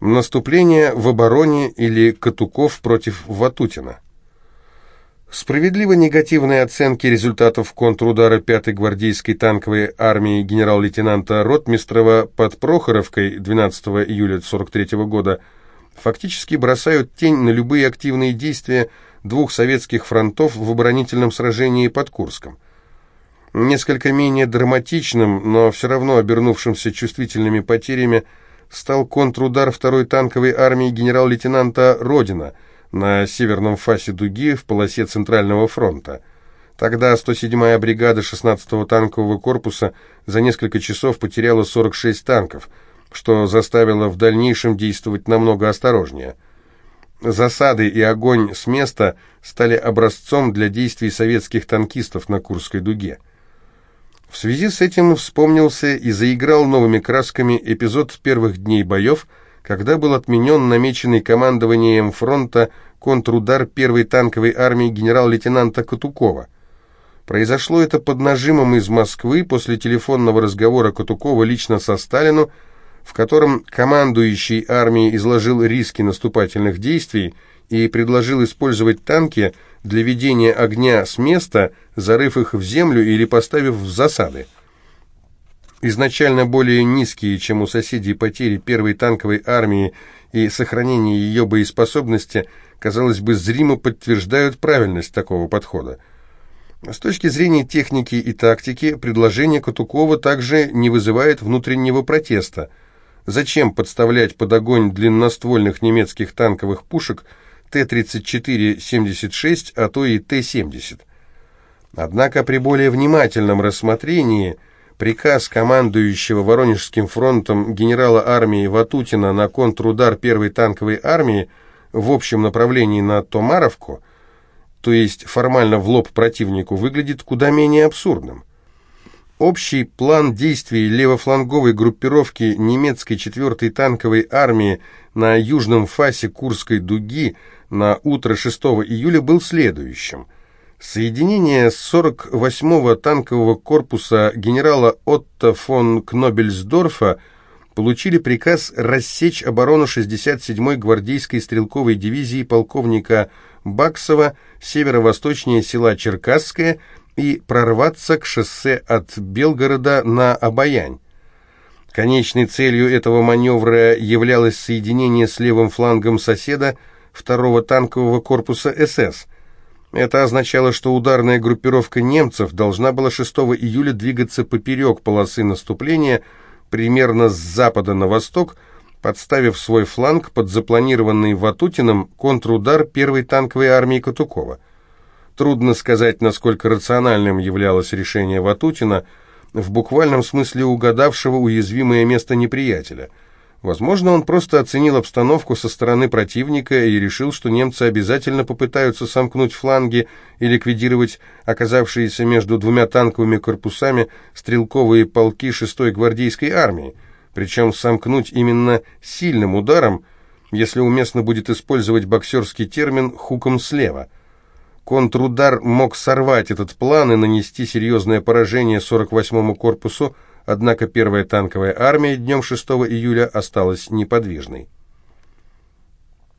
Наступление в обороне или Катуков против Ватутина. Справедливо негативные оценки результатов контрудара 5-й гвардейской танковой армии генерал-лейтенанта Ротмистрова под Прохоровкой 12 июля 1943 года фактически бросают тень на любые активные действия двух советских фронтов в оборонительном сражении под Курском. Несколько менее драматичным, но все равно обернувшимся чувствительными потерями стал контрудар 2-й танковой армии генерал-лейтенанта Родина – на северном фасе дуги в полосе Центрального фронта. Тогда 107-я бригада 16-го танкового корпуса за несколько часов потеряла 46 танков, что заставило в дальнейшем действовать намного осторожнее. Засады и огонь с места стали образцом для действий советских танкистов на Курской дуге. В связи с этим вспомнился и заиграл новыми красками эпизод первых дней боев – когда был отменен намеченный командованием фронта контрудар первой танковой армии генерал-лейтенанта Катукова. Произошло это под нажимом из Москвы после телефонного разговора Катукова лично со Сталину, в котором командующий армией изложил риски наступательных действий и предложил использовать танки для ведения огня с места, зарыв их в землю или поставив в засады. Изначально более низкие, чем у соседей потери первой танковой армии и сохранение ее боеспособности, казалось бы, зримо подтверждают правильность такого подхода. С точки зрения техники и тактики, предложение Катукова также не вызывает внутреннего протеста. Зачем подставлять под огонь длинноствольных немецких танковых пушек Т-34-76, а то и Т-70? Однако при более внимательном рассмотрении – Приказ командующего Воронежским фронтом генерала армии Ватутина на контрудар первой танковой армии в общем направлении на Томаровку, то есть формально в лоб противнику, выглядит куда менее абсурдным. Общий план действий левофланговой группировки немецкой 4-й танковой армии на южном фасе Курской дуги на утро 6 июля был следующим – Соединение 48-го танкового корпуса генерала Отто фон Кнобельсдорфа получили приказ рассечь оборону 67-й гвардейской стрелковой дивизии полковника Баксова северо-восточнее села Черкасское и прорваться к шоссе от Белгорода на Обаянь. Конечной целью этого маневра являлось соединение с левым флангом соседа 2-го танкового корпуса СС – это означало, что ударная группировка немцев должна была 6 июля двигаться поперек полосы наступления, примерно с запада на восток, подставив свой фланг под запланированный Ватутиным контрудар первой танковой армии Катукова. Трудно сказать, насколько рациональным являлось решение Ватутина, в буквальном смысле угадавшего уязвимое место неприятеля – Возможно, он просто оценил обстановку со стороны противника и решил, что немцы обязательно попытаются сомкнуть фланги и ликвидировать оказавшиеся между двумя танковыми корпусами стрелковые полки 6-й гвардейской армии, причем сомкнуть именно сильным ударом, если уместно будет использовать боксерский термин «хуком слева». Контрудар мог сорвать этот план и нанести серьезное поражение 48-му корпусу, Однако первая танковая армия днем 6 июля осталась неподвижной.